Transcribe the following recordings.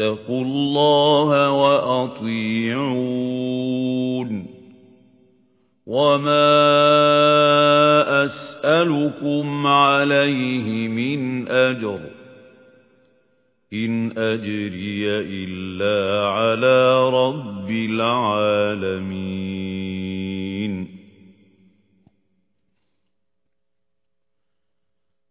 فاتقوا الله وأطيعون. وما أسألكم عليه من أجر. إن أجري إلا على رب العالمين.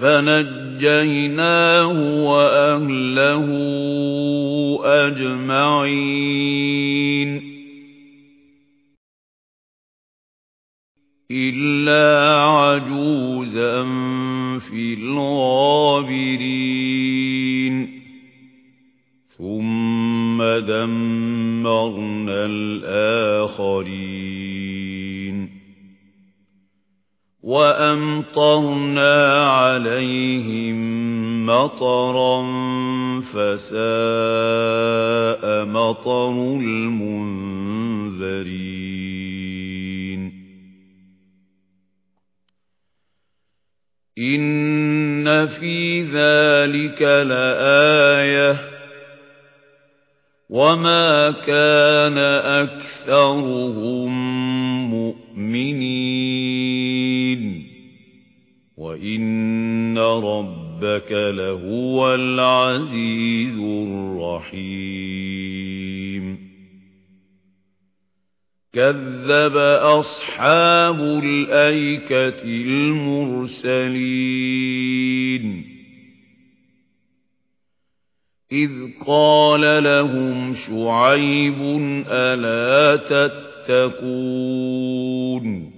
فنجيناه وأهله أجمعين. إلا عجوزا في الغابرين. ثم دمرنا الآخرين. وأمطرنا عليهم مطرا فساء مطر المنذرين إن في ذلك لآية وما كان أكثرهم ربك لهو العزيز الرحيم. كذب أصحاب الأيكة المرسلين. إذ قال لهم شعيب ألا تتقون؟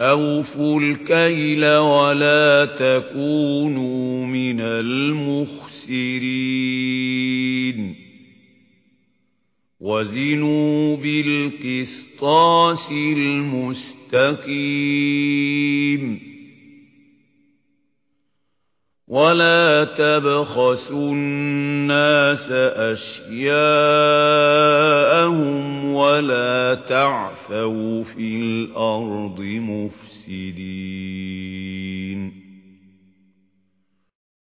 أوفوا الكيل ولا تكونوا من المخسرين وزنوا بالقسطاس المستقيم ولا تبخسوا الناس أشياءهم ولا تعثوا في الأرض مفسدين